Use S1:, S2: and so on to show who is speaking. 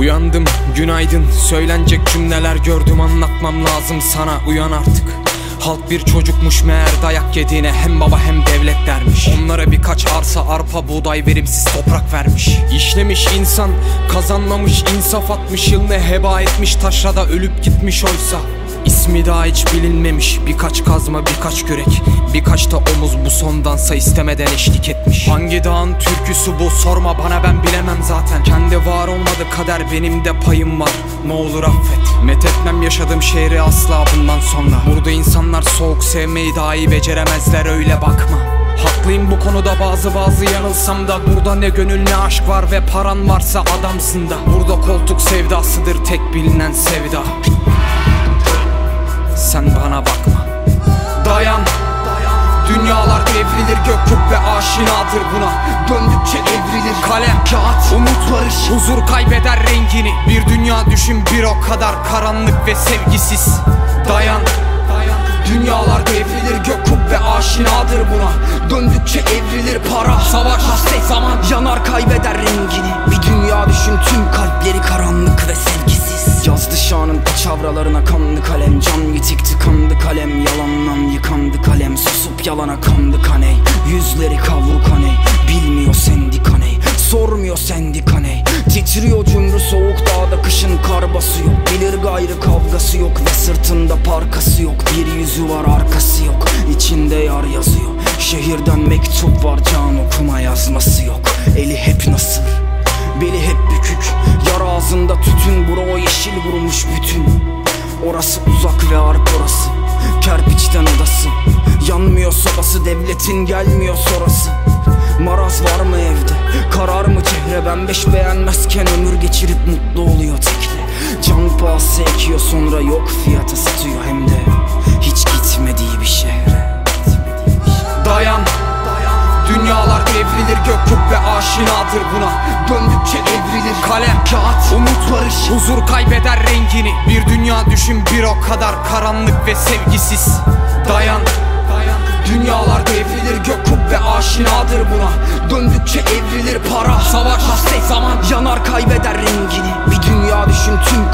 S1: Uyandım günaydın. Söylenecek cümleler gördüm anlatmam lazım sana. Uyan artık. Halk bir çocukmuş meğer dayak yediğine. Hem baba hem devlet dermiş. Onlara birkaç arsa arpa buğday verimsiz toprak vermiş. İşlemiş insan kazanmamış insaf atmış yılını heba etmiş taşrada ölüp gitmiş oysa İsmi daha hiç bilinmemiş? Birkaç kazma birkaç kürek. Birkaç da omuz bu sondansa istemeden eşlik etmiş. Hangi dağın türküsü bu? Sorma bana ben bilemem zaten. Kendi var olmadı kader benim de payım var. Ne olur affet. Methetmem yaşadığım şehri asla bundan sonra. Burada insanlar soğuk sevmeyi dahi beceremezler öyle bakma. Haklıyım bu konuda bazı bazı yanılsam da. Burada ne gönül ne aşk var ve paran varsa adamsın da. Burada koltuk sevdasıdır tek bilinen sevda sen bana bakma. Dayan. Dünyalar devrilir gök kubbe aşinadır buna. Döndükçe evrilir. Kalem kağıt Umut varış Huzur kaybeder rengini. Bir dünya düşün bir o kadar karanlık ve sevgisiz. Dayan. Dünyalar devrilir gök kubbe aşinadır buna. Döndükçe evrilir para. Savaş hasret zaman
S2: Yanar kaybeder rengini. Bir dünya düşün tüm kalpleri karanlık ve sevgisiz. Yazdı şanın paçavralarına kanlı kalem Can yalana kandı kaney. Yüzleri kavruk kaney Bilmiyor sendika ney Sormuyor sendika ney Titriyor cümrü soğuk dağda kışın kar basıyor. Bilir gayrı kavgası yok ve sırtında parkası yok. Bir yüzü var arkası yok. İçinde yar yazıyor. Şehirden mektup var can okuma yazması yok. Eli hep nasır Beli hep bükük. Yar ağzında tütün Bura o yeşil vurmuş bütün. Orası uzak ve arp orası. Kerpiçten odası devletin gelmiyor sonrası Maraz var mı evde? Karar mı çehre? Ben beş beğenmezken ömür geçirip mutlu oluyor tekle Can pahası ekiyor sonra yok fiyata satıyor hem de. Hiç gitmediği bir şehre.
S1: Dayan. Dünyalar devrilir gök kubbe aşinadır buna. Döndükçe evrilir. Kalem kağıt Umut varış Huzur kaybeder rengini. Bir dünya düşün bir o kadar karanlık ve sevgisiz. Dayan Dünyalar devrilir gök kubbe aşinadır buna. Döndükçe evrilir para Savaş hasret zaman
S2: Yanar kaybeder rengini. Bir dünya düşün tüm